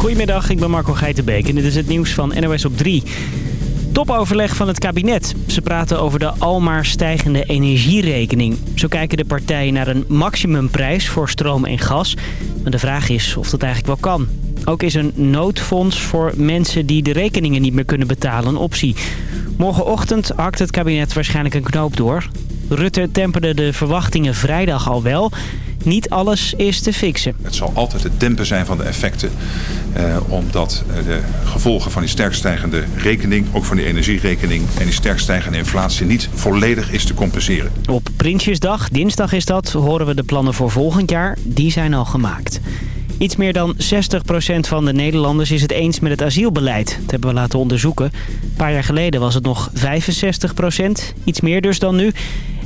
Goedemiddag, ik ben Marco Geitenbeek en dit is het nieuws van NOS op 3. Topoverleg van het kabinet. Ze praten over de almaar stijgende energierekening. Zo kijken de partijen naar een maximumprijs voor stroom en gas. Maar de vraag is of dat eigenlijk wel kan. Ook is een noodfonds voor mensen die de rekeningen niet meer kunnen betalen een optie. Morgenochtend hakt het kabinet waarschijnlijk een knoop door. Rutte temperde de verwachtingen vrijdag al wel... Niet alles is te fixen. Het zal altijd het dempen zijn van de effecten. Eh, omdat eh, de gevolgen van die sterk stijgende rekening, ook van die energierekening... en die sterk stijgende inflatie niet volledig is te compenseren. Op Prinsjesdag, dinsdag is dat, horen we de plannen voor volgend jaar. Die zijn al gemaakt. Iets meer dan 60% van de Nederlanders is het eens met het asielbeleid. Dat hebben we laten onderzoeken. Een paar jaar geleden was het nog 65%. Iets meer dus dan nu.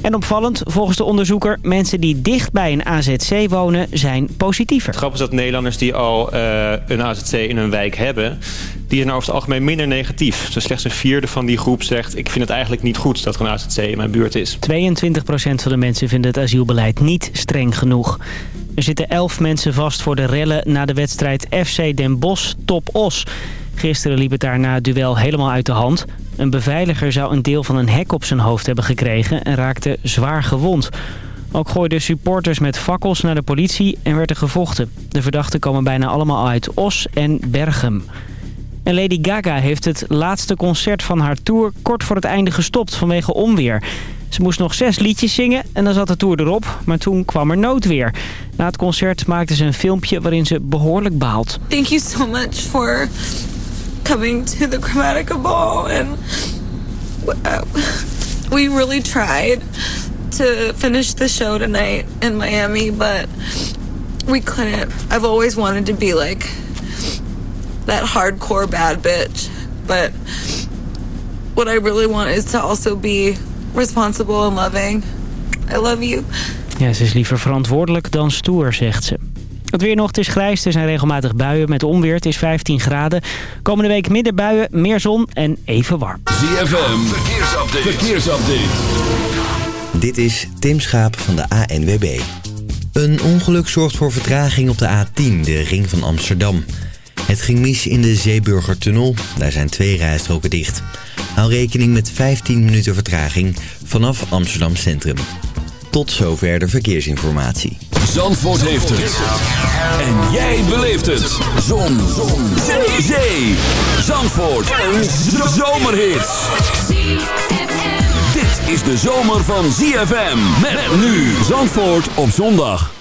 En opvallend, volgens de onderzoeker, mensen die dicht bij een AZC wonen zijn positiever. Het grappige is dat Nederlanders die al uh, een AZC in hun wijk hebben... die zijn over het algemeen minder negatief. Dus slechts een vierde van die groep zegt... ik vind het eigenlijk niet goed dat er een AZC in mijn buurt is. 22% van de mensen vinden het asielbeleid niet streng genoeg. Er zitten 11 mensen vast voor de rellen na de wedstrijd FC Den Bosch Top Os. Gisteren liep het daar na het duel helemaal uit de hand. Een beveiliger zou een deel van een hek op zijn hoofd hebben gekregen en raakte zwaar gewond. Ook gooiden supporters met fakkels naar de politie en werd er gevochten. De verdachten komen bijna allemaal uit Os en Berghem. En Lady Gaga heeft het laatste concert van haar tour kort voor het einde gestopt vanwege onweer. Ze moest nog zes liedjes zingen en dan zat de tour erop. Maar toen kwam er noodweer. Na het concert maakte ze een filmpje waarin ze behoorlijk baalt. Thank you so much for coming to the Chromatica Ball. And uh, we really tried to finish the show tonight in Miami, but we couldn't. I've always wanted to be like that hardcore bad bitch. But what I really want is to also be responsible and loving. I love you. Ja, ze is liever verantwoordelijk dan stoer, zegt ze. Het weer nog, het is grijs, er zijn regelmatig buien met onweer. Het is 15 graden. Komende week minder buien, meer zon en even warm. ZFM, verkeersupdate. verkeersupdate. Dit is Tim Schaap van de ANWB. Een ongeluk zorgt voor vertraging op de A10, de ring van Amsterdam. Het ging mis in de Zeeburgertunnel. Daar zijn twee rijstroken dicht. Hou rekening met 15 minuten vertraging vanaf Amsterdam Centrum. Tot zover de verkeersinformatie. Zandvoort heeft het. En jij beleeft het. Zon. Zon. Zee. Zee. Zandvoort. Een zomerhit. Dit is de zomer van ZFM. Met nu Zandvoort op zondag.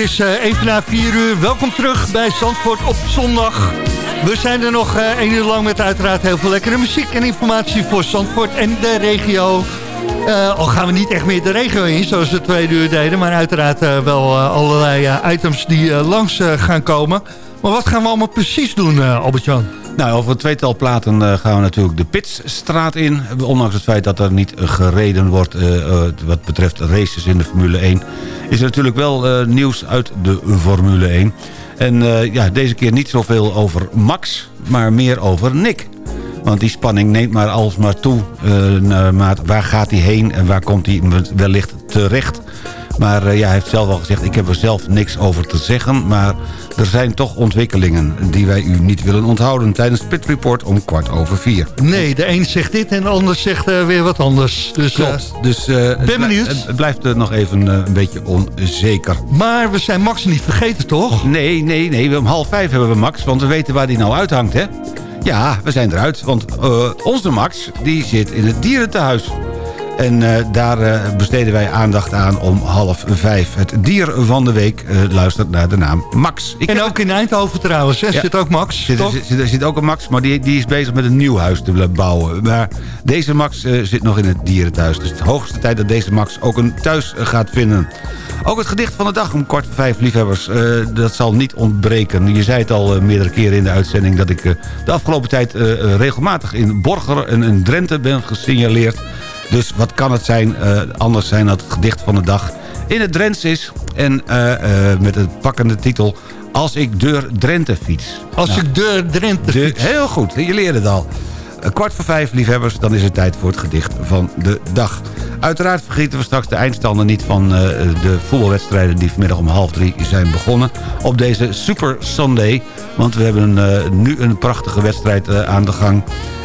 Is uh, even na 4 uur. Welkom terug bij Zandvoort op zondag. We zijn er nog uh, één uur lang met uiteraard heel veel lekkere muziek en informatie voor Zandvoort en de regio. Uh, al gaan we niet echt meer de regio in, zoals we twee uur deden. Maar uiteraard wel allerlei items die langs gaan komen. Maar wat gaan we allemaal precies doen, Albert-Jan? Nou, over een tweetal platen gaan we natuurlijk de Pitsstraat in. Ondanks het feit dat er niet gereden wordt wat betreft races in de Formule 1 is er natuurlijk wel nieuws uit de Formule 1. En ja, deze keer niet zoveel over Max, maar meer over Nick. Want die spanning neemt maar alsmaar toe. Uh, waar gaat hij heen en waar komt hij wellicht terecht? Maar uh, ja, hij heeft zelf al gezegd, ik heb er zelf niks over te zeggen. Maar er zijn toch ontwikkelingen die wij u niet willen onthouden... tijdens Pit Report om kwart over vier. Nee, de een zegt dit en de ander zegt uh, weer wat anders. Dus, Klopt. Uh, dus, ben benieuwd. Het, het blijft nog even een beetje onzeker. Maar we zijn Max niet vergeten, toch? Nee, nee, nee. Om half vijf hebben we Max, want we weten waar die nou uithangt, hè? Ja, we zijn eruit, want onze Max die zit in het dierentehuis. En uh, daar uh, besteden wij aandacht aan om half vijf. Het dier van de week uh, luistert naar de naam Max. Ik en ook in Eindhoven trouwens, hè? Ja. zit ook Max, zit, toch? Zit, zit, ook een Max, maar die, die is bezig met een nieuw huis te bouwen. Maar deze Max zit nog in het dierenthuis. Dus het hoogste tijd dat deze Max ook een thuis gaat vinden. Ook het gedicht van de dag om kwart voor vijf, liefhebbers. dat zal niet ontbreken. Je zei het al meerdere keren in de uitzending... dat ik de afgelopen tijd regelmatig in Borger en in Drenthe ben gesignaleerd... Dus wat kan het zijn, uh, anders zijn dat het gedicht van de dag in het Drents is. En uh, uh, met het pakkende titel Als ik deur Drenthe fiets. Als nou, ik deur Drenthe fiets. Heel goed, je leerde het al. Kwart voor vijf, liefhebbers, dan is het tijd voor het gedicht van de dag. Uiteraard vergeten we straks de eindstanden niet van uh, de voetbalwedstrijden... die vanmiddag om half drie zijn begonnen op deze Super Sunday. Want we hebben uh, nu een prachtige wedstrijd uh, aan de gang...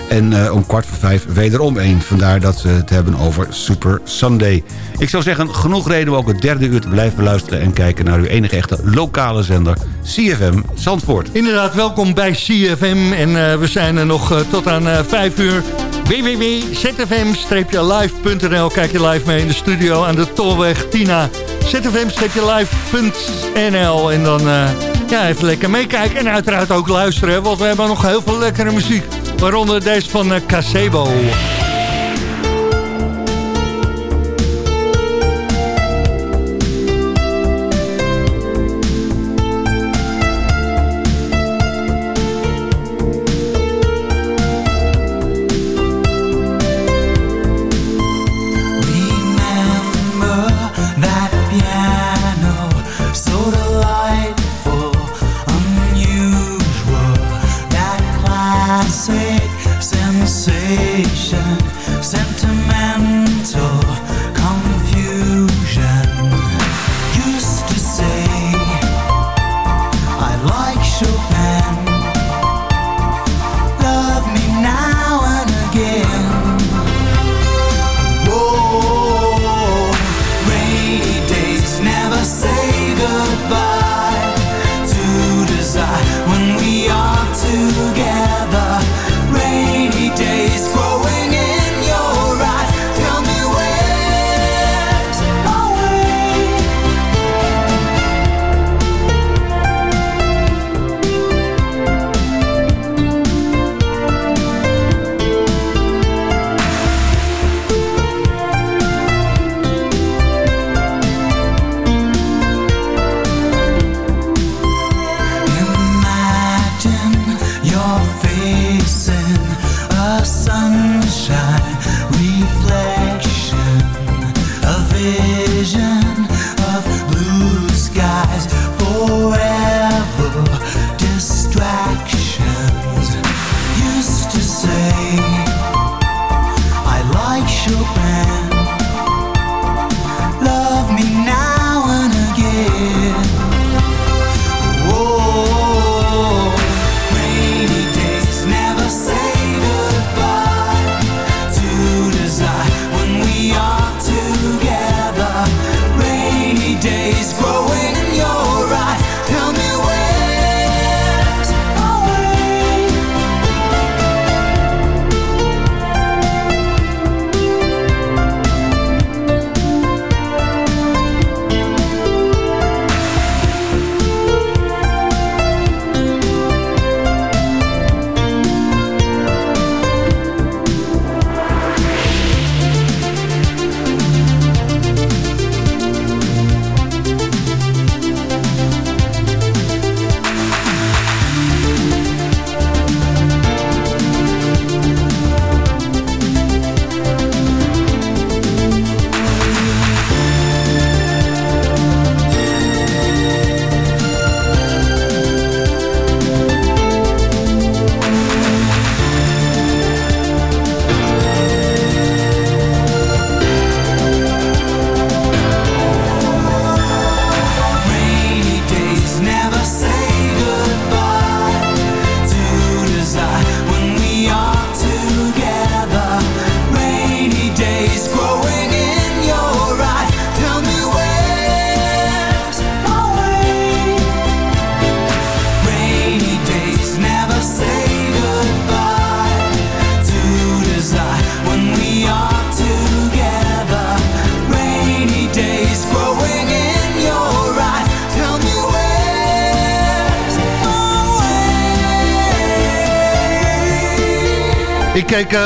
En uh, om kwart voor vijf wederom één. Vandaar dat ze het hebben over Super Sunday. Ik zou zeggen, genoeg reden om ook het derde uur te blijven luisteren... en kijken naar uw enige echte lokale zender, CFM Zandvoort. Inderdaad, welkom bij CFM. En uh, we zijn er nog uh, tot aan vijf uur. www.zfm-live.nl Kijk je live mee in de studio aan de Tolweg Tina. zfm-live.nl En dan ja, even lekker meekijken en uiteraard ook luisteren. Want we hebben nog heel veel lekkere muziek. Waaronder deze van Casebo.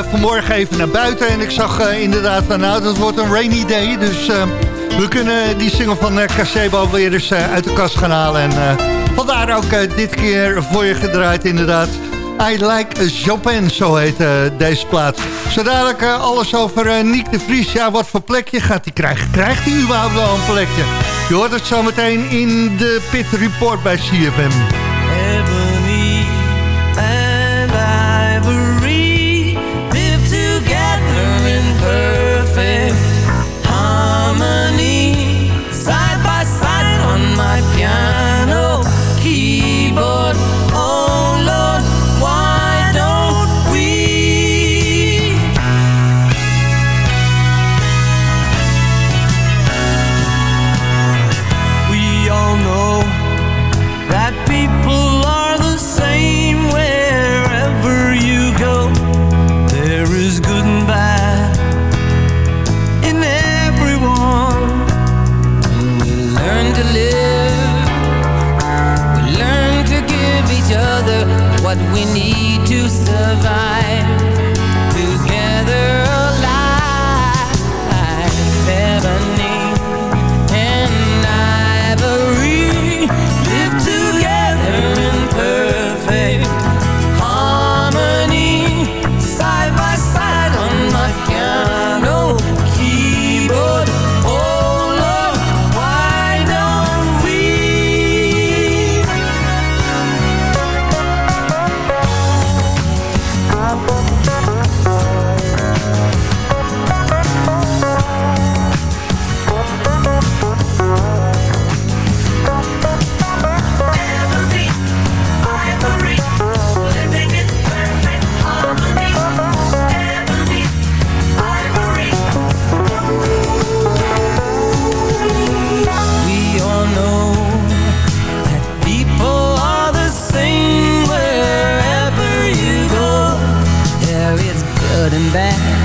Vanmorgen even naar buiten en ik zag uh, inderdaad, nou dat wordt een rainy day. Dus uh, we kunnen die single van Casebo weer eens uit de kast gaan halen. En vandaar ook dit keer voor je gedraaid inderdaad. I Like Chopin, zo heet deze plaat. Zo dadelijk alles over Nick de Vries. Ja, wat voor plekje gaat hij krijgen? Krijgt hij überhaupt wel een plekje? Je hoort het zometeen in de Pit Report bij CFM. And bad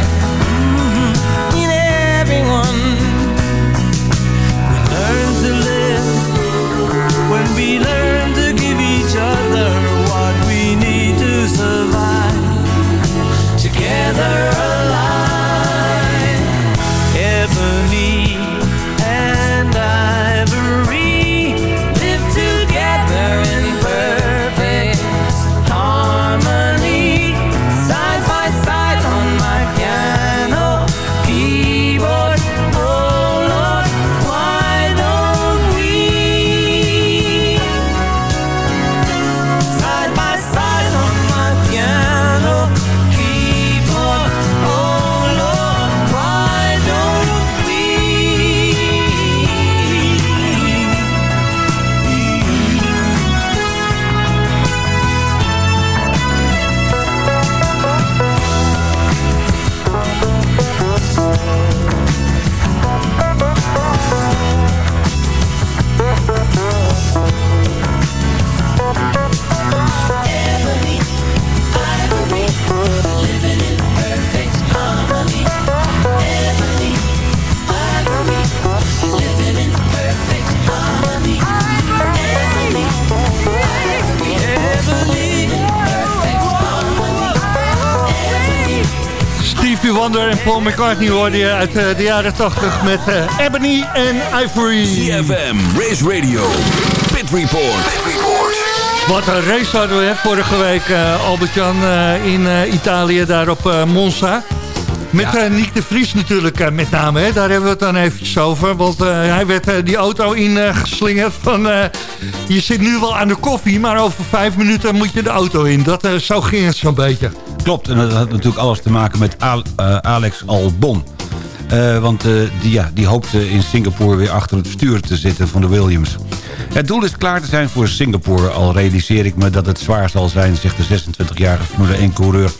Paul McCartney hoorde je uit eh, de jaren 80 met eh, Ebony en Ivory. CFM, Race Radio, Pit Report. Pit Report. Wat een race hadden we hè, vorige week, eh, Albert-Jan, in Italië, daar op Monza. Met eh Nick de Vries natuurlijk eh, met name, hè. daar hebben we het dan eventjes over. Want eh, hij werd eh, die auto ingeslingerd van... eh, je zit nu wel aan de koffie, maar over vijf minuten moet je de auto in. Dat, eh, zo ging het zo'n beetje. Klopt, en dat had natuurlijk alles te maken met Al- eh, Alex Albon. Eh, want eh, die, ja, die hoopte in Singapore weer achter het stuur te zitten van de Williams. Het doel is klaar te zijn voor Singapore. Al realiseer ik me dat het zwaar zal zijn, zegt de 26-jarige Formule 1-coureur...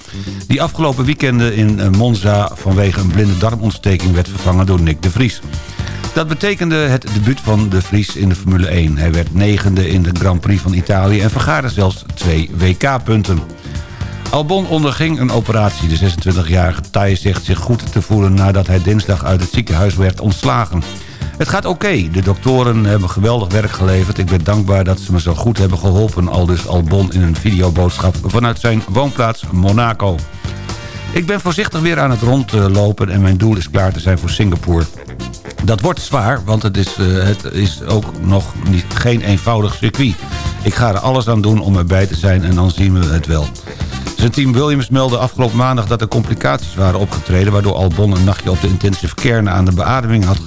die afgelopen weekenden in eh, Monza vanwege een blinde darmontsteking werd vervangen door Nick de Vries. Dat betekende het debuut van de Vries in de Formule 1. Hij werd negende in de Grand Prix van Italië en vergaarde zelfs twee WK-punten. Albon onderging een operatie. De 26-jarige Thai zegt zich goed te voelen nadat hij dinsdag uit het ziekenhuis werd ontslagen. Het gaat oké. De doktoren hebben geweldig werk geleverd. Ik ben dankbaar dat ze me zo goed hebben geholpen. Aldus Albon in een videoboodschap vanuit zijn woonplaats Monaco. Ik ben voorzichtig weer aan het rondlopen en mijn doel is klaar te zijn voor Singapore. Dat wordt zwaar, want het is, eh, het is ook nog niet, geen eenvoudig circuit. Ik ga er alles aan doen om erbij te zijn en dan zien we het wel. Zijn team Williams meldde afgelopen maandag dat er complicaties waren opgetreden... waardoor Albon een nachtje op de intensive care aan de beademing had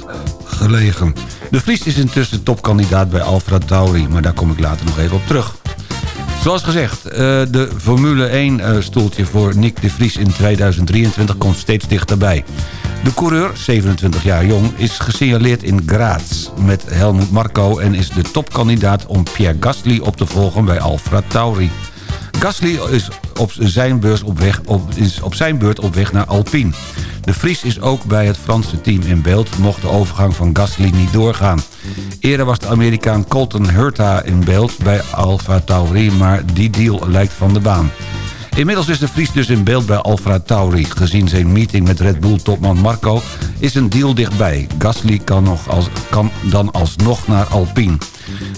gelegen. De Vries is intussen topkandidaat bij Alfa Tauri, maar daar kom ik later nog even op terug. Zoals gezegd, eh, de Formule 1 eh, voor Nick de Vries in 2023 komt steeds dichterbij. De coureur, 27 jaar jong, is gesignaleerd in Graz met Helmut Marko... en is de topkandidaat om Pierre Gasly op te volgen bij Alfa Tauri. Gasly is op zijn, op weg, op, is op zijn beurt op weg naar Alpine. De Vries is ook bij het Franse team in beeld... mocht de overgang van Gasly niet doorgaan. Eerder was de Amerikaan Colton Hurta in beeld bij Alfa Tauri... maar die deal lijkt van de baan. Inmiddels is de Vries dus in beeld bij Alfa Tauri. Gezien zijn meeting met Red Bull-topman Marco is een deal dichtbij. Gasly kan, nog als, kan dan alsnog naar Alpine.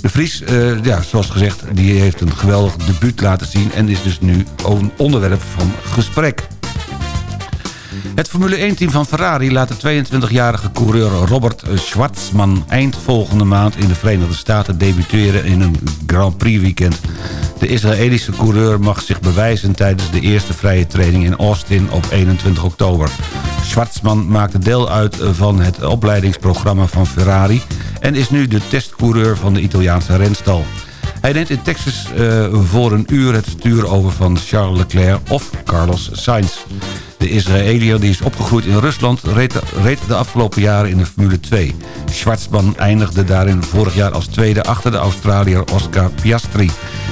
De Vries, eh, ja, zoals gezegd, die heeft een geweldig debuut laten zien... en is dus nu een onderwerp van gesprek. Het Formule 1-team van Ferrari laat de 22-jarige coureur Robert Schwartzman... eind volgende maand in de Verenigde Staten debuteren in een Grand Prix weekend. De Israëlische coureur mag zich bewijzen tijdens de eerste vrije training in Austin op 21 oktober. Schwartzman maakte deel uit van het opleidingsprogramma van Ferrari... en is nu de testcoureur van de Italiaanse renstal. Hij neemt in Texas uh, voor een uur het stuur over van Charles Leclerc of Carlos Sainz. De Israëliër die is opgegroeid in Rusland reed de, reed de afgelopen jaren in de Formule 2. Schwarzman eindigde daarin vorig jaar als tweede achter de Australiër Oscar Piastri...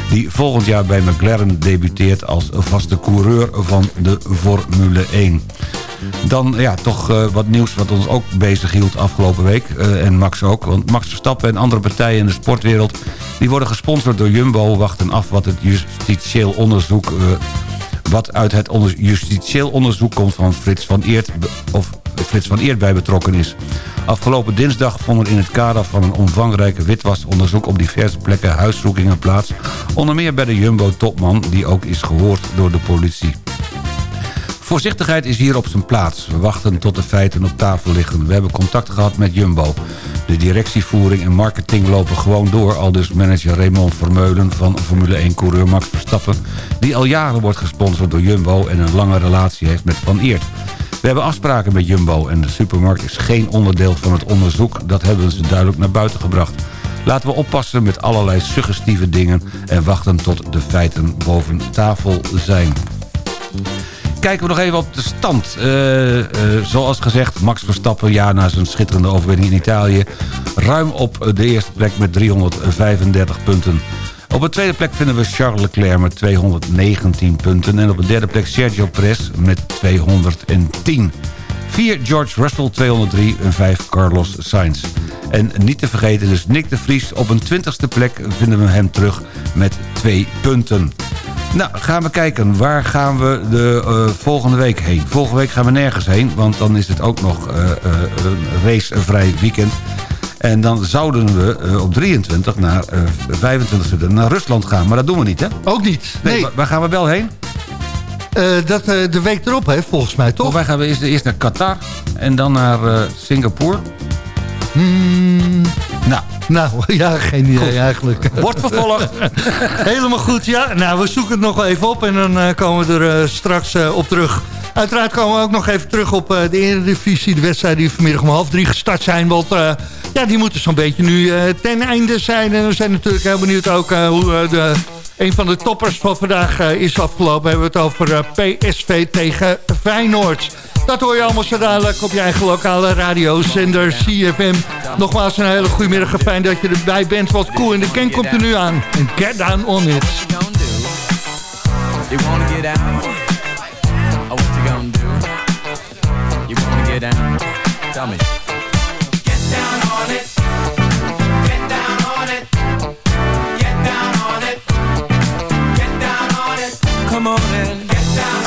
die volgend jaar bij McLaren debuteert als vaste coureur van de Formule 1. Dan ja, toch uh, wat nieuws wat ons ook bezig hield afgelopen week. Uh, en Max ook. Want Max Verstappen en andere partijen in de sportwereld... die worden gesponsord door Jumbo. Wachten af wat het justitieel onderzoek... Uh, wat uit het justitieel onderzoek komt van Frits van Eert... of Frits van Eert bij betrokken is. Afgelopen dinsdag vonden in het kader van een omvangrijke witwasonderzoek... op diverse plekken huiszoekingen plaats. Onder meer bij de Jumbo-topman... die ook is gehoord door de politie. Voorzichtigheid is hier op zijn plaats. We wachten tot de feiten op tafel liggen. We hebben contact gehad met Jumbo. De directievoering en marketing lopen gewoon door... al dus manager Raymond Vermeulen van Formule 1-coureur Max Verstappen... die al jaren wordt gesponsord door Jumbo... en een lange relatie heeft met Van Eert. We hebben afspraken met Jumbo en de supermarkt is geen onderdeel van het onderzoek. Dat hebben ze duidelijk naar buiten gebracht. Laten we oppassen met allerlei suggestieve dingen... en wachten tot de feiten boven tafel zijn kijken we nog even op de stand. Uh, uh, zoals gezegd, Max Verstappen, ja, na zijn schitterende overwinning in Italië... ruim op de eerste plek met 335 punten. Op de tweede plek vinden we Charles Leclerc met 219 punten... en op de derde plek Sergio Perez met 210. 4 George Russell 203 en 5 Carlos Sainz. En niet te vergeten dus Nick de Vries op een twintigste plek vinden we hem terug met 2 punten. Nou, gaan we kijken. Waar gaan we de uh, volgende week heen? Volgende week gaan we nergens heen, want dan is het ook nog uh, een racevrij weekend. En dan zouden we op 23 naar 25 naar Rusland gaan. Maar dat doen we niet, hè? Ook niet. Nee. nee. Waar gaan we wel heen? dat de week erop, hè, volgens mij, toch? Of wij gaan we eerst, eerst naar Qatar en dan naar Singapore. Hmm. Nou, nou, ja, geen idee goed. eigenlijk. Wordt vervolgd. Helemaal goed, ja. Nou, we zoeken het nog wel even op en dan uh, komen we er uh, straks uh, op terug. Uiteraard komen we ook nog even terug op de Eredivisie. De wedstrijden die vanmiddag om half drie gestart zijn. Want ja, die moeten zo'n beetje nu ten einde zijn. En we zijn natuurlijk heel benieuwd ook hoe de, een van de toppers van vandaag is afgelopen. We hebben het over PSV tegen Feyenoord. Dat hoor je allemaal zo dadelijk op je eigen lokale radiozender CFM. Nogmaals een hele goede middag. Fijn dat je erbij bent. Wat cool in de ken komt er nu aan. En get down on it. You wanna get out? Oh, what you gonna do? You wanna get down? Tell me. Get down on it. Get down on it. Get down on it. Get down on it. Come on and get down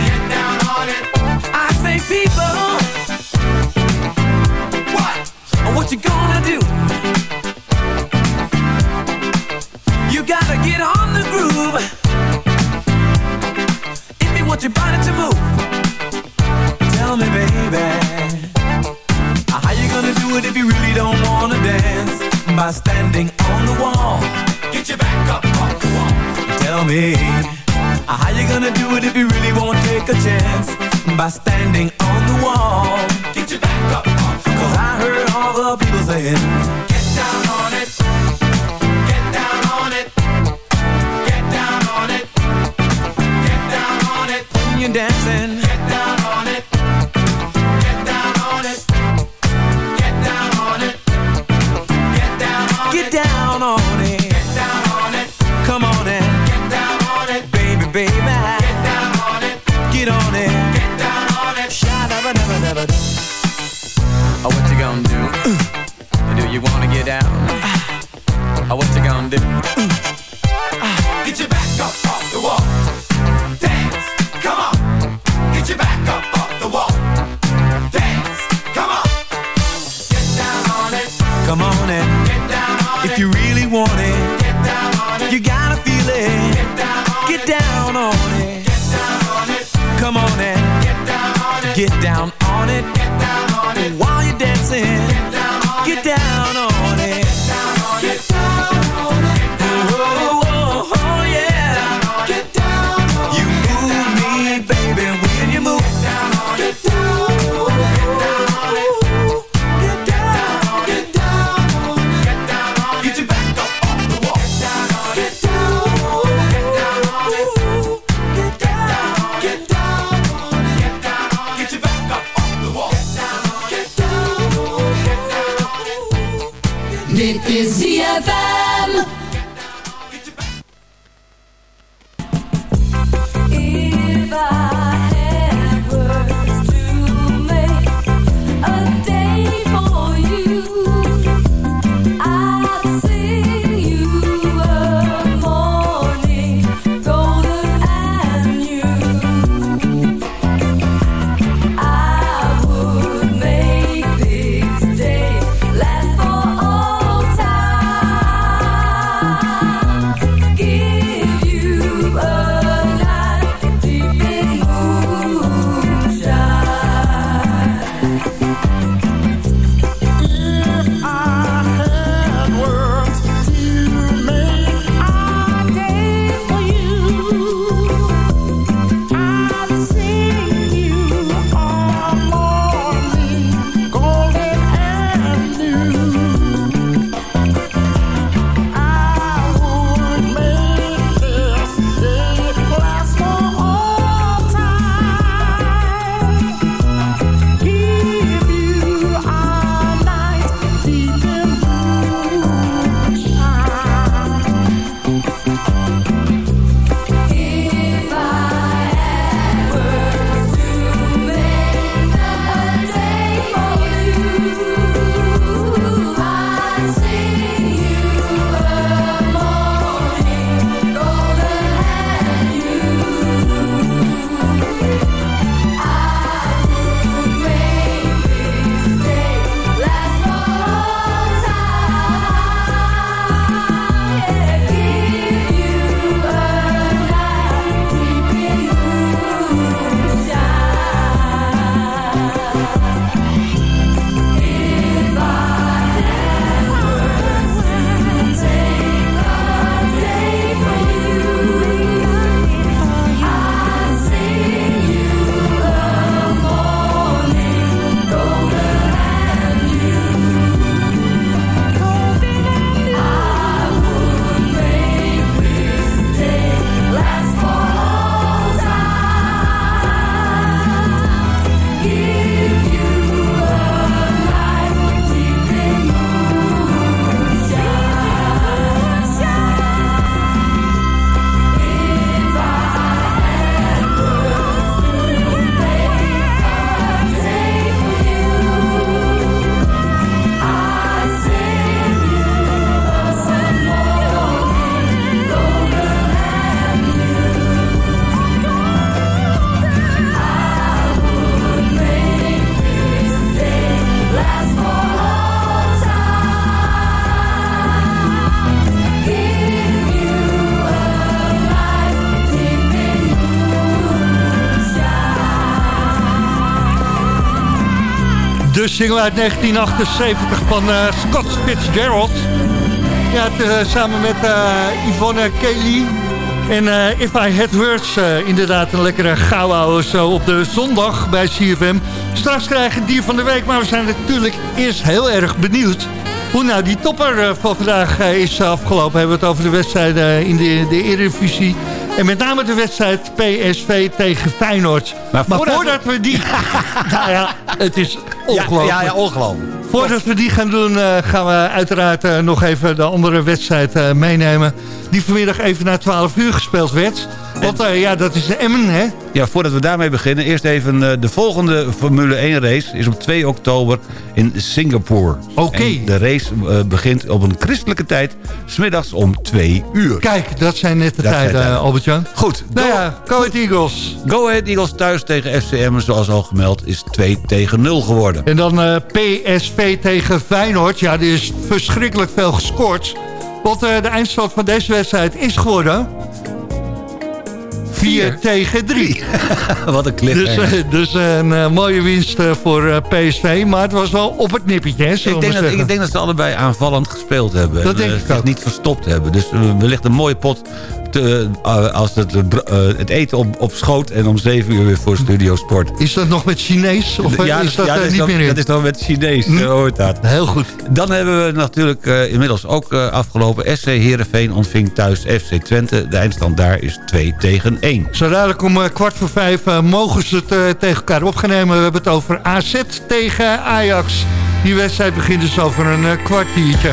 You gonna do? You gotta get on the groove If you want your body to move Tell me, baby How you gonna do it if you really don't wanna dance? By standing on the wall Get your back up off the wall Tell me How you gonna do it if you really won't take a chance? By standing on the wall Get your back up heard all the people saying Get down on it. Get down on it. Get down on it. Get down on it. When you're dancing do? Single uit 1978 van uh, Scott Fitzgerald. Ja, het, samen met Yvonne Kelly en If I Had Words. inderdaad een lekkere gauw zo op de zondag bij CFM. Straks krijgen we dier van de week, maar we zijn natuurlijk eerst heel erg benieuwd... Hoe nou die topper van vandaag is afgelopen. Hebben we het over de wedstrijden in de, de Eredivisie. En met name de wedstrijd PSV tegen Feyenoord. Maar, voordat, we... die... nou ja, het is ongelooflijk. Ja, ja, ongelooflijk. Voordat we die gaan doen, uh, gaan we uiteraard uh, nog even de andere wedstrijd uh, meenemen. Die vanmiddag even na 12 uur gespeeld werd. Want ja, dat is de Emmen, hè? Ja, voordat we daarmee beginnen, eerst even de volgende Formule 1 race is op 2 oktober in Singapore. Oké. De race begint op een christelijke tijd, smiddags om 2 uur. Kijk, dat zijn net de tijden, Albert-Jan. Goed. Nou ja, Go Ahead Eagles. Go Ahead Eagles thuis tegen FCM, zoals al gemeld, is 2 tegen 0 geworden. En dan PSV tegen Feyenoord. Ja, er is verschrikkelijk veel gescoord. Want uh, de eindstand van deze wedstrijd is geworden... 4 tegen 3. Wat een clip. Dus, uh, dus uh, een uh, mooie winst voor PSV. Maar het was wel op het nippertje. Hè, ik, denk dat, ik denk dat ze allebei aanvallend gespeeld hebben. Dat en, denk ik ook. niet verstopt hebben. Dus wellicht een mooie pot te, als het, het eten op, op schoot en om 7 uur weer voor Studio Sport. Is dat nog met Chinees? Of ja, is dat, ja, dat is niet dan, meer in? Dat is dan met Chinees, hm? hoort dat. Heel goed. Dan hebben we natuurlijk inmiddels ook afgelopen. SC Heerenveen ontving thuis FC Twente. De eindstand daar is 2 tegen 1. Zo dadelijk om kwart voor vijf mogen ze het tegen elkaar opgenomen. We hebben het over AZ tegen Ajax. Die wedstrijd begint dus over een kwartiertje.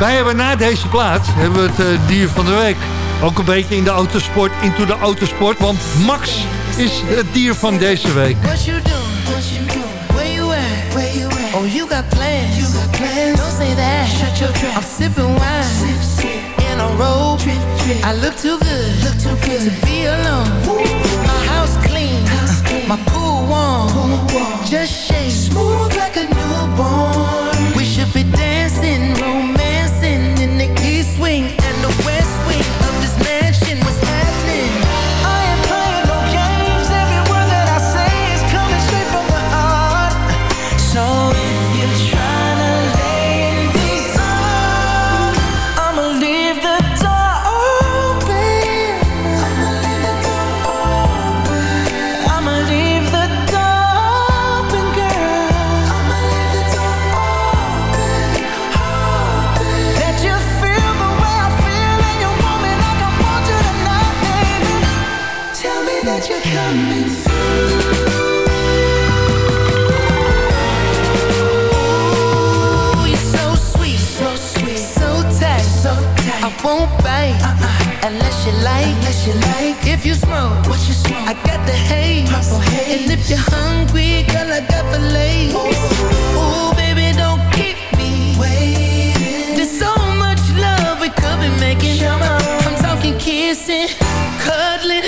Wij hebben na deze plaat hebben we het dier van de week. Ook een beetje in de autosport, into de autosport. Want Max is het dier van deze week. What you doing? What you doing? Where you at? Where you at? Oh, you got plans. You got plans. Don't say that. Shut your trap. I'm sipping wine. Sip, sip. In a robe. Trip, trip. I look too good. Look too good. To be alone. Woo. My house clean. House clean. My pool warm. Pool warm. Just shake. Smooth like a newborn. And if you're hungry, girl, I got lace. Ooh, baby, don't keep me waiting. There's so much love we could be making. I'm talking kissing, cuddling,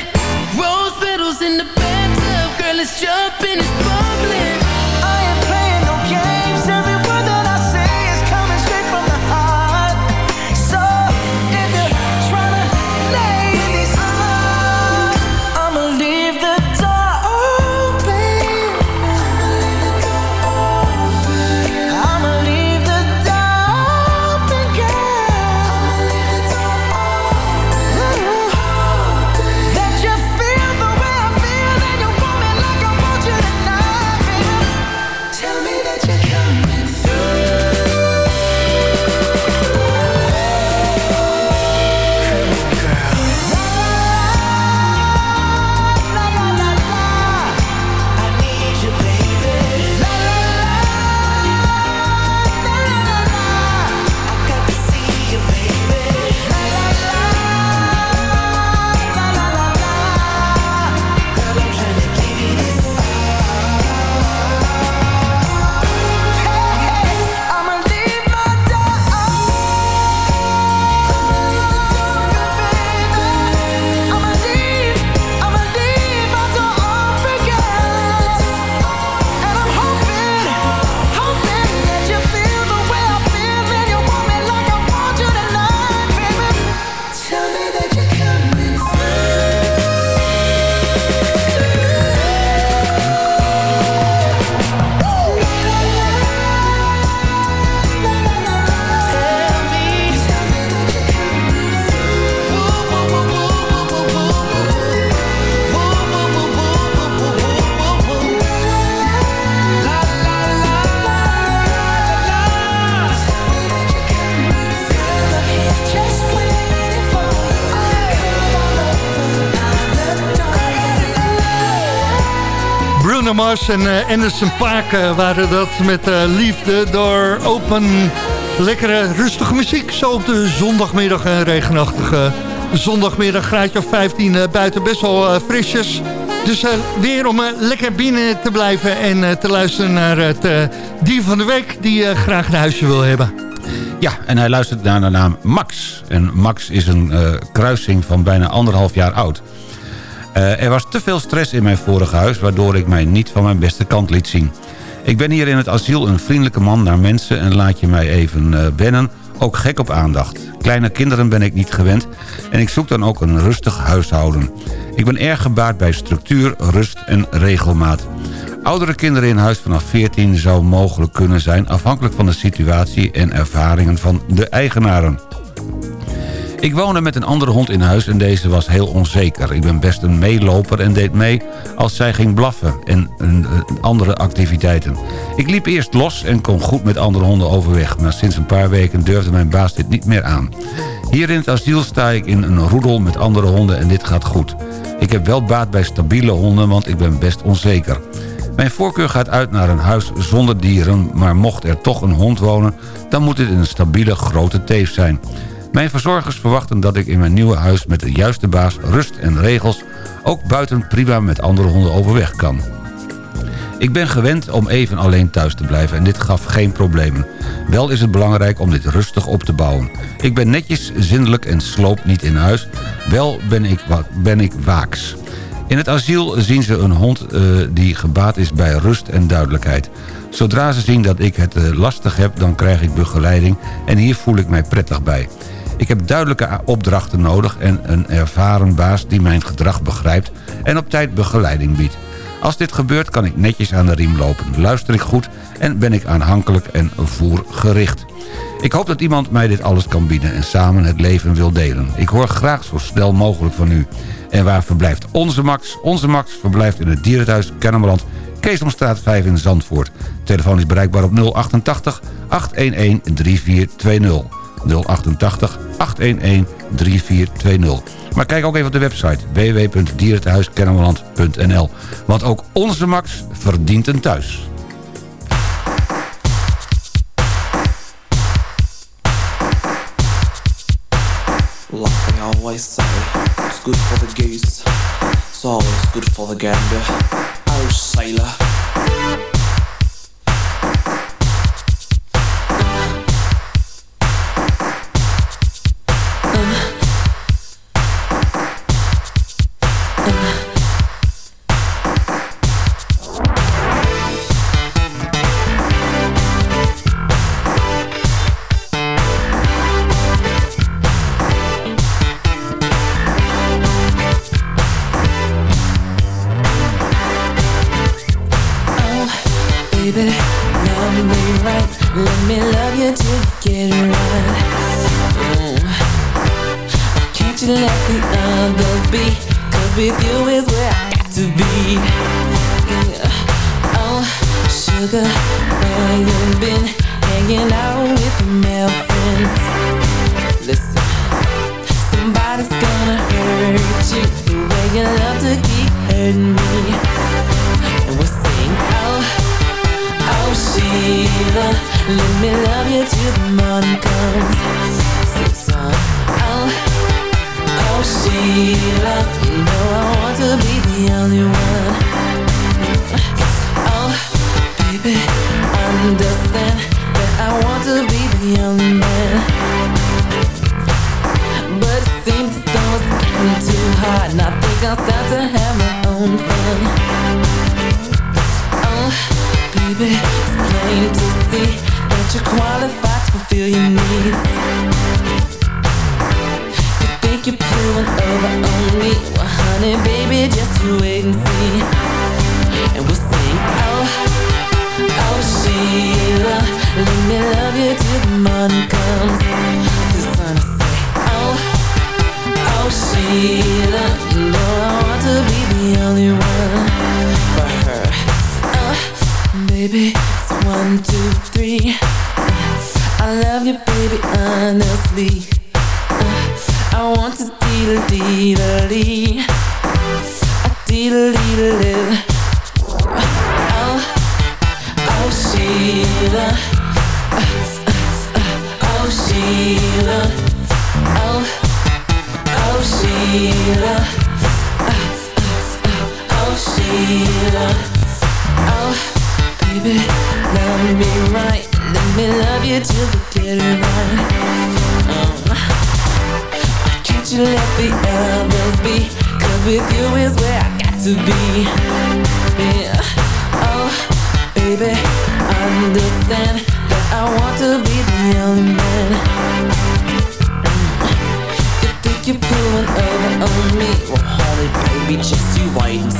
rose petals in the bathtub. Girl, it's jumping, it's bubbling. Bruno en uh, Anderson Paak uh, waren dat met uh, Liefde door Open. Lekkere, rustige muziek. Zo op de zondagmiddag, een regenachtige zondagmiddag. Graadje of 15 buiten, best wel frisjes. Dus weer om lekker binnen te blijven en te luisteren naar het dier van de week... die graag een huisje wil hebben. Ja, en hij luistert naar de naam Max. En Max is een kruising van bijna anderhalf jaar oud. Uh, er was te veel stress in mijn vorige huis... waardoor ik mij niet van mijn beste kant liet zien. Ik ben hier in het asiel een vriendelijke man naar mensen... en laat je mij even uh, wennen, ook gek op aandacht. Kleine kinderen ben ik niet gewend... en ik zoek dan ook een rustig huishouden. Ik ben erg gebaat bij structuur, rust en regelmaat. Oudere kinderen in huis vanaf 14 zou mogelijk kunnen zijn... afhankelijk van de situatie en ervaringen van de eigenaren. Ik woonde met een andere hond in huis en deze was heel onzeker. Ik ben best een meeloper en deed mee als zij ging blaffen en andere activiteiten. Ik liep eerst los en kon goed met andere honden overweg... maar sinds een paar weken durfde mijn baas dit niet meer aan. Hier in het asiel sta ik in een roedel met andere honden en dit gaat goed. Ik heb wel baat bij stabiele honden, want ik ben best onzeker. Mijn voorkeur gaat uit naar een huis zonder dieren... maar mocht er toch een hond wonen... dan moet dit een stabiele grote teef zijn... Mijn verzorgers verwachten dat ik in mijn nieuwe huis met de juiste baas, rust en regels... ook buiten prima met andere honden overweg kan. Ik ben gewend om even alleen thuis te blijven en dit gaf geen problemen. Wel is het belangrijk om dit rustig op te bouwen. Ik ben netjes, zindelijk en sloop niet in huis. Wel ben ik, ben ik waaks. In het asiel zien ze een hond uh, die gebaat is bij rust en duidelijkheid. Zodra ze zien dat ik het uh, lastig heb, dan krijg ik begeleiding... en hier voel ik mij prettig bij. Ik heb duidelijke opdrachten nodig en een ervaren baas die mijn gedrag begrijpt en op tijd begeleiding biedt. Als dit gebeurt kan ik netjes aan de riem lopen. Luister ik goed en ben ik aanhankelijk en voergericht. Ik hoop dat iemand mij dit alles kan bieden en samen het leven wil delen. Ik hoor graag zo snel mogelijk van u. En waar verblijft onze Max? Onze Max verblijft in het dierenthuis Kennemerland... Keesomstraat 5 in Zandvoort. Telefoon is bereikbaar op 088 811 3420. 088 811 3420. Maar kijk ook even op de website www.dierenthuiskennemerland.nl. Want ook onze Max verdient een thuis. Like I always say, it's good for the goose, it's always good for the gander. Oh, sailor. making out with your male friends. Listen, somebody's gonna hurt you. The way you love to keep hurting me. And we'll sing, oh, oh Sheila Let me love you till the morning comes. Sing song, oh Oh, Sheila, you know I want to be the only one. Oh, baby, understand. But it seems getting too hard And I think I'll to have my own fun. Oh, baby, it's see That you're qualified to fulfill your needs. You think you're over on me. Well, honey, baby, just wait and see sun comes, the sun will say, oh, oh, she with you is where I got to be. Yeah. Oh, baby, understand that I want to be the only man. Mm. You think you're pulling over on me? Well, it, baby, just you wait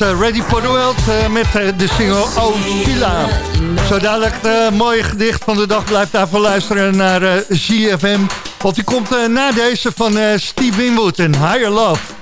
eh, Ready for the World eh, met eh, de single Oh Sheila. Zo dadelijk het mooie gedicht van de dag. Blijf daarvoor luisteren naar ZFM. Want die komt na deze van Steve Winwood en Higher Love.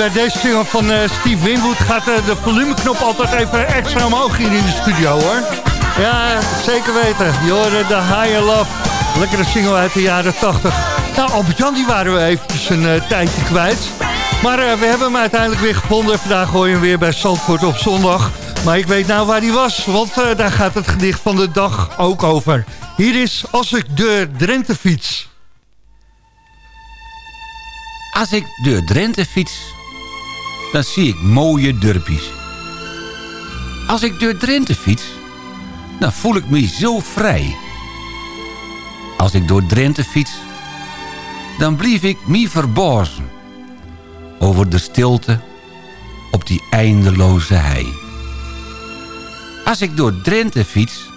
Bij deze single van eh, Steve Winwood gaat uh, de volumeknop altijd even extra omhoog hier in de studio hoor. Ja, zeker weten. Je hoorde de Higher Love. Lekkere single uit de jaren 80. Nou, Albert-Jan die waren we eventjes een uh, tijdje kwijt. Maar we hebben hem uiteindelijk weer gevonden. Vandaag gooi je hem weer bij Zandvoort op zondag. Maar ik weet nou waar hij was, want daar gaat het gedicht van de dag ook over. Hier is Als ik de Drenthe fiets. Als ik door Drenthe fiets, dan zie ik mooie dorpjes. Als ik door Drenthe fiets, dan voel ik me zo vrij. Als ik door Drenthe fiets, dan blief ik me verbazen over de stilte op die eindeloze hei. Als ik door Drenthe fiets,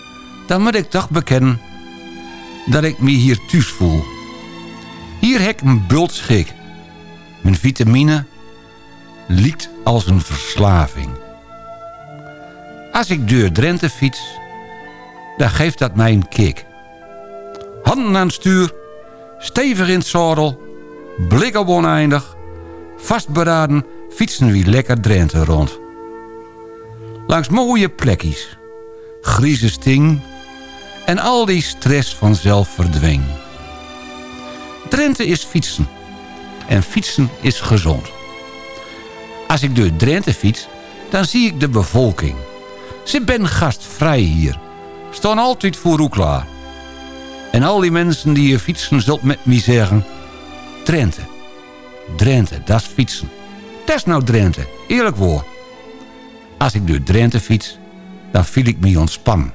dan moet ik toch bekennen dat ik me hier thuis voel. Hier heb ik een bultschik mijn vitamine liekt als een verslaving. Als ik deur Drenthe fiets, dan geeft dat mij een kick. Handen aan het stuur, stevig in het zadel, blik op oneindig, vastberaden fietsen wie lekker Drenthe rond. Langs mooie plekjes, grieze sting en al die stress vanzelf verdween. Drenthe is fietsen en fietsen is gezond. Als ik door Drenthe fiets, dan zie ik de bevolking. Ze ben gastvrij hier. Staan altijd voor u klaar. En al die mensen die hier fietsen, zult met me zeggen... Drenthe, Drenthe, dat fietsen. Dat is nou Drenthe, eerlijk woord. Als ik door Drenthe fiets, dan voel ik me ontspannen.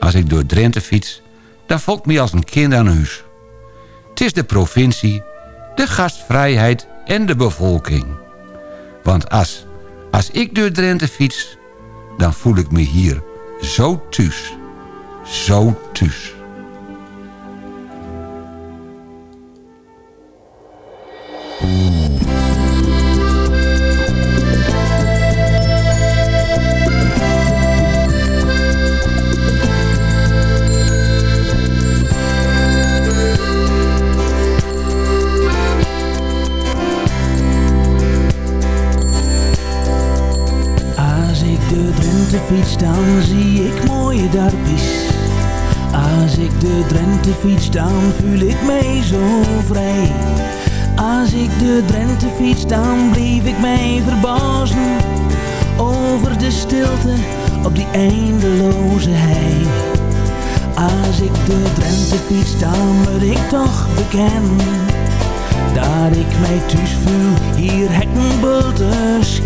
Als ik door Drenthe fiets, dan voel ik me als een kind aan huis. Het is de provincie de gastvrijheid en de bevolking. Want als, als ik door Drenthe fiets, dan voel ik me hier zo thuis. Zo thuis. Dan zie ik mooie dorpjes. Als ik de Drenthe fiets, dan voel ik mij zo vrij. Als ik de Drenthe fiets, dan blijf ik mij verbazen over de stilte op die eindeloze hei. Als ik de Drenthe fiets, dan moet ik toch bekennen dat ik mij thuis voel, hier hek een bultes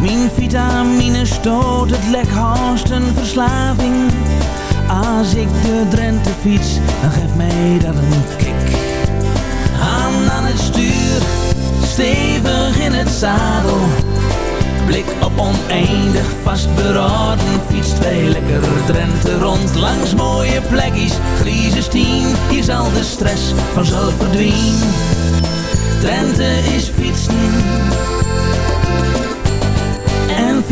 mijn vitamine stoot, het lek haast een verslaving. Als ik de Drenthe fiets, dan geeft mij dat een kick. Hand aan het stuur, stevig in het zadel. Blik op oneindig vastberaden, fiets twee lekker Drenthe rond. Langs mooie plekjes, grieze tien, hier zal de stress vanzelf verdwijnen. Drenthe is fietsen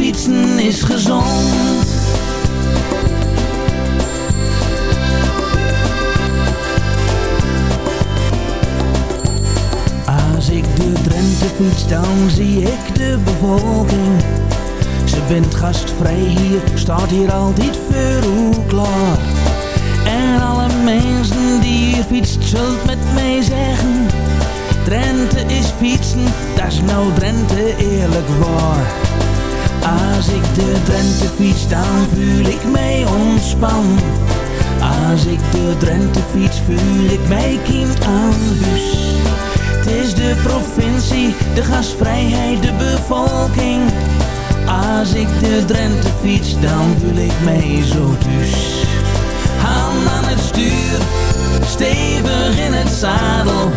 fietsen is gezond. Als ik de Drenthe fiets, dan zie ik de bevolking. Ze bent gastvrij hier, staat hier altijd u klaar. En alle mensen die hier fietst, zult met mij zeggen... Drenthe is fietsen, dat is nou Drenthe eerlijk waar. Als ik de Drenthe fiets, dan voel ik mij ontspan. Als ik de Drenthe fiets, voel ik mij kind aan huis. Het is de provincie, de gastvrijheid, de bevolking. Als ik de Drenthe fiets, dan voel ik mij zo thuis. Hand aan het stuur, stevig in het zadel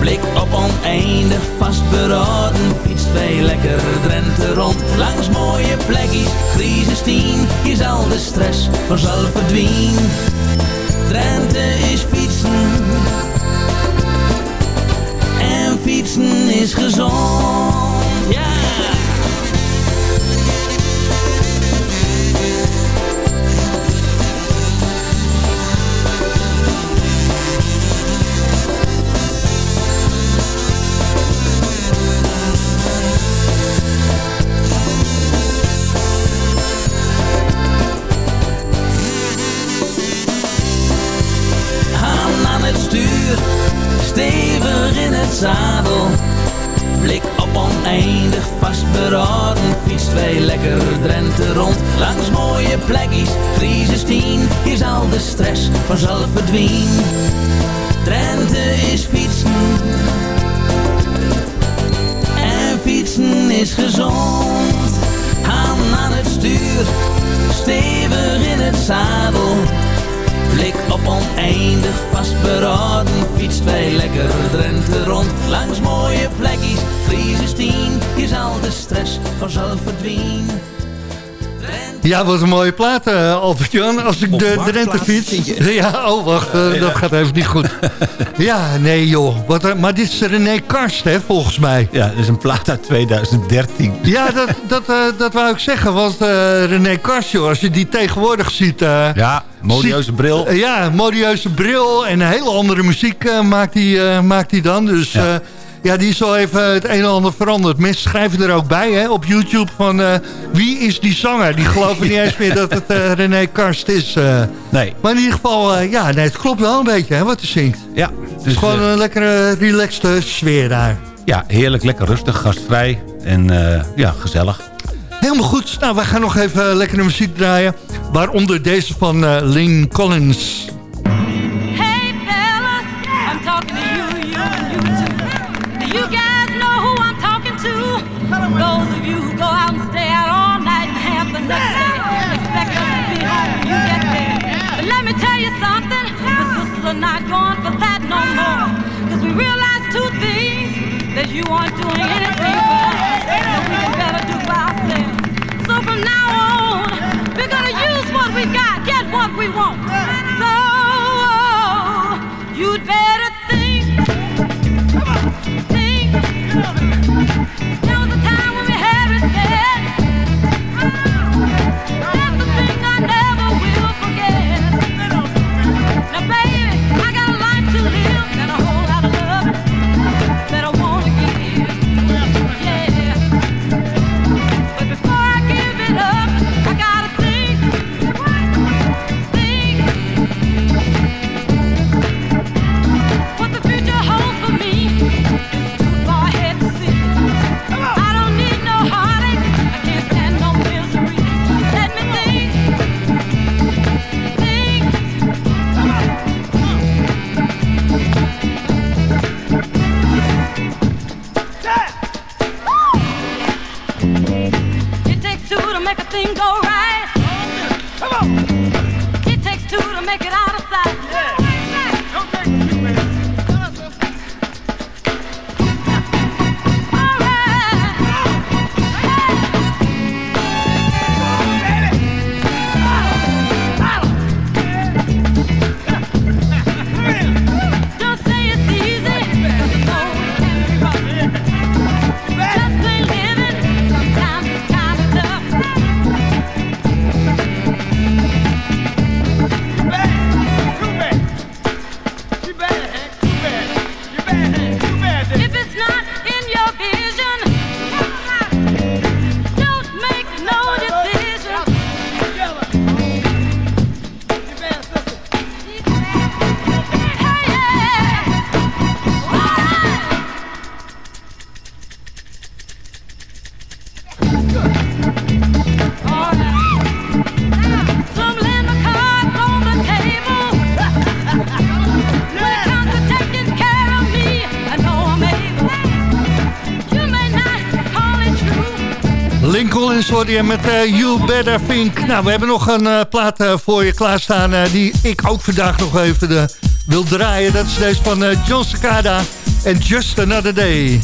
Blik op oneindig vastberaden Fietst twee lekker Drenthe rond. Langs mooie plekjes, crisis tien. Hier zal de stress vanzelf verdwijnen Drenthe is Ja, wat een mooie plaat, eh, Albert-Jan. Als ik de Drenthe fiets... Ja, oh, wacht, eh, dat gaat even niet goed. Ja, nee joh. Wat, maar dit is René Karst, hè, volgens mij. Ja, dat is een plaat uit 2013. Ja, dat, dat, eh, dat wou ik zeggen. Want René Karst, joh, als je die tegenwoordig ziet... Ja, modieuze ziet- bril. ja, modieuze bril en een hele andere muziek maakt hij maakt hij dan. Dus ja. Ja. die is al even het een en ander veranderd. Mensen schrijven er ook bij hè, op YouTube van... eh, wie is die zanger? Die geloven niet eens meer dat het eh, René Karst is. eh. Nee. Maar in ieder geval, ja, nee, het klopt wel een beetje hè, wat hij zingt. Ja, Het dus is gewoon een lekkere, relaxed eh, sfeer daar. ja, heerlijk, lekker rustig, gastvrij en ja, gezellig. Helemaal goed. Nou, wij gaan nog even lekkere muziek draaien. Waaronder deze van Lynn Collins. Are not going for that no more. Cause we realize two things, that you aren't doing anything met eh, You Better Think. Nou, we hebben nog een eh, plaat eh, voor je klaarstaan... die ik ook vandaag nog even wil draaien. Dat is deze van John Cicada en Just Another Day.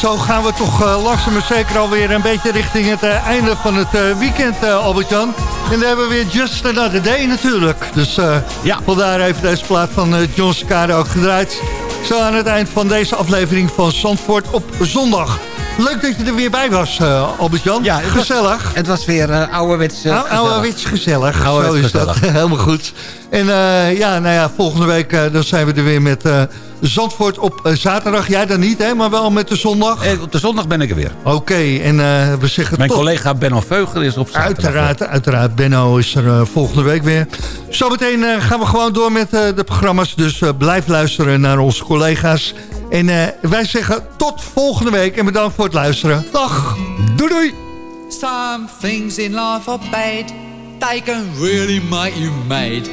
Zo gaan we toch uh, langzaam maar zeker alweer een beetje richting het uh, einde van het uh, weekend, Albert-Jan. En dan hebben we weer Just Another Day natuurlijk. Dus ja. vandaar even deze plaat van John Scare ook gedraaid. Zo aan het eind van deze aflevering van Zandvoort op zondag. Leuk dat je er weer bij was, Albert-Jan. Ja, het gezellig. Was, het was weer uh, ouderwets uh, Ouderwets gezellig. Ouderwets Zo is gezellig. dat. Helemaal goed. En ja, nou ja, volgende week dan zijn we er weer met Zandvoort op zaterdag. Jij dan niet, hè, maar wel met de zondag. Eh, op de zondag ben ik er weer. Oké, en we zeggen Mijn tot... collega Benno Veugel is op zaterdag. Uiteraard, uiteraard. Benno is er volgende week weer. Zometeen gaan we gewoon door met de programma's. Dus blijf luisteren naar onze collega's. En uh, wij zeggen tot volgende week en bedankt voor het luisteren. Dag. Doei doei. Some things in life are bad. They can really make you mad.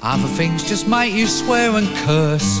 Other things just make you swear and curse.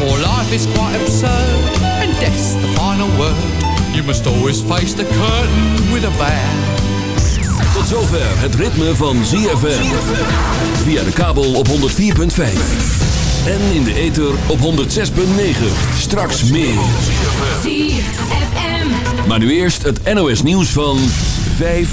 For life is quite absurd, and death's the final word. You must always face the curtain with a bow. Tot zover het ritme van ZFM. Via de kabel op 104.5. En in de ether op 106.9. Straks meer. Maar nu eerst het NOS nieuws van 5